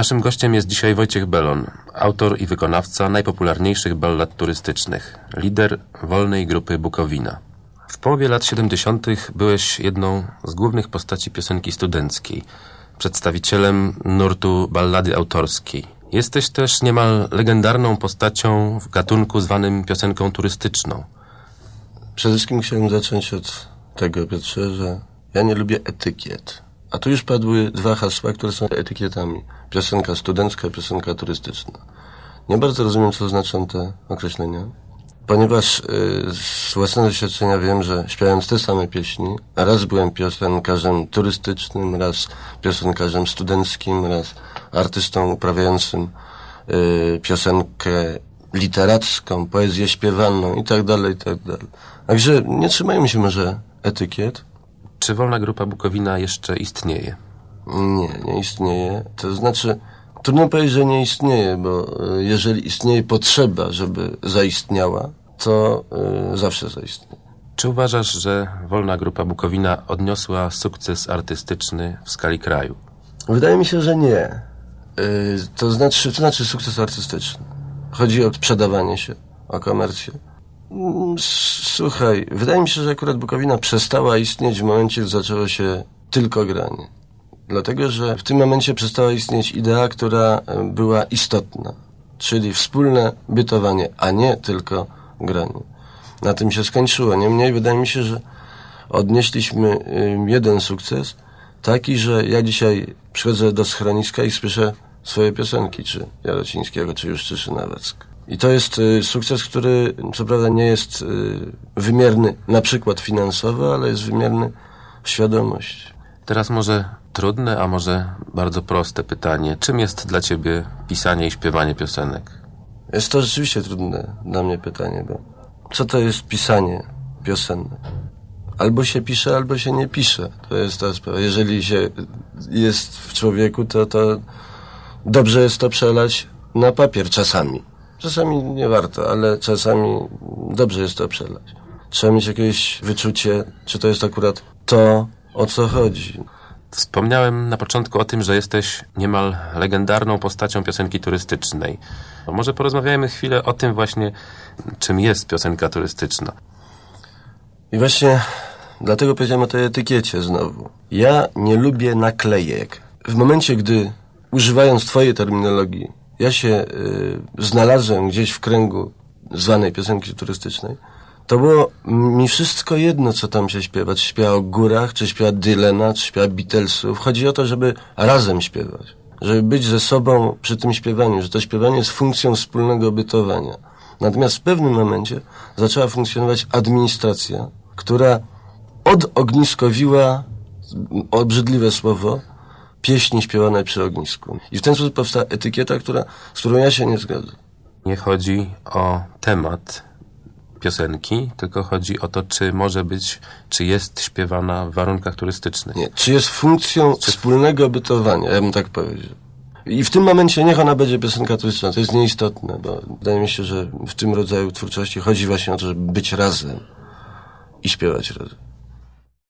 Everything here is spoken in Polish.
Naszym gościem jest dzisiaj Wojciech Belon, autor i wykonawca najpopularniejszych ballad turystycznych, lider wolnej grupy Bukowina. W połowie lat 70. byłeś jedną z głównych postaci piosenki studenckiej, przedstawicielem nurtu ballady autorskiej. Jesteś też niemal legendarną postacią w gatunku zwanym piosenką turystyczną. Przede wszystkim chciałem zacząć od tego, Piotrze, że ja nie lubię etykiet. A tu już padły dwa hasła, które są etykietami. Piosenka studencka, piosenka turystyczna. Nie bardzo rozumiem, co znaczą te określenia, ponieważ y, z własnego doświadczenia wiem, że śpiewając te same pieśni, raz byłem piosenkarzem turystycznym, raz piosenkarzem studenckim, raz artystą uprawiającym y, piosenkę literacką, poezję śpiewaną i tak dalej, i tak dalej. Także nie trzymajmy się może etykiet, Czy wolna grupa Bukowina jeszcze istnieje? Nie, nie istnieje. To znaczy, trudno powiedzieć, że nie istnieje, bo y, jeżeli istnieje potrzeba, żeby zaistniała, to y, zawsze zaistnieje. Czy uważasz, że wolna grupa Bukowina odniosła sukces artystyczny w skali kraju? Wydaje mi się, że nie. Y, to znaczy, to znaczy sukces artystyczny. Chodzi o sprzedawanie się, o komercję. Mm, Słuchaj, wydaje mi się, że akurat Bukowina przestała istnieć w momencie, gdy zaczęło się tylko granie. Dlatego, że w tym momencie przestała istnieć idea, która e, była istotna, czyli wspólne bytowanie, a nie tylko granie. Na tym się skończyło. Niemniej wydaje mi się, że odnieśliśmy jeden sukces, taki, że ja dzisiaj przychodzę do schroniska i słyszę swoje piosenki, czy Jarocińskiego, czy Juszczyszy Nawacka. I to jest y, sukces, który co prawda nie jest y, wymierny na przykład finansowo, ale jest wymierny w świadomości. Teraz może trudne, a może bardzo proste pytanie. Czym jest dla ciebie pisanie i śpiewanie piosenek? Jest to rzeczywiście trudne dla mnie pytanie, bo co to jest pisanie piosenek? Albo się pisze, albo się nie pisze. To jest ta sprawa. Jeżeli się jest w człowieku, to, to dobrze jest to przelać na papier czasami. Czasami nie warto, ale czasami dobrze jest to przelać. Trzeba mieć jakieś wyczucie, czy to jest akurat to, o co chodzi. Wspomniałem na początku o tym, że jesteś niemal legendarną postacią piosenki turystycznej. Może porozmawiajmy chwilę o tym właśnie, czym jest piosenka turystyczna. I właśnie dlatego powiedziałem o tej etykiecie znowu. Ja nie lubię naklejek. W momencie, gdy używając twojej terminologii, ja się y, znalazłem gdzieś w kręgu zwanej piosenki turystycznej, to było mi wszystko jedno, co tam się śpiewa. Czy śpiewa o górach, czy śpiewa Dylena, czy śpiewa Beatlesów. Chodzi o to, żeby razem śpiewać. Żeby być ze sobą przy tym śpiewaniu, że to śpiewanie jest funkcją wspólnego bytowania. Natomiast w pewnym momencie zaczęła funkcjonować administracja, która odogniskowiła, obrzydliwe słowo, pieśni śpiewane przy ognisku. I w ten sposób powstała etykieta, która, z którą ja się nie zgadzam. Nie chodzi o temat piosenki, tylko chodzi o to, czy może być, czy jest śpiewana w warunkach turystycznych. Nie. Czy jest funkcją wspólnego bytowania, ja bym tak powiedział. I w tym momencie niech ona będzie piosenka turystyczna, to jest nieistotne, bo wydaje mi się, że w tym rodzaju twórczości chodzi właśnie o to, żeby być razem i śpiewać razem.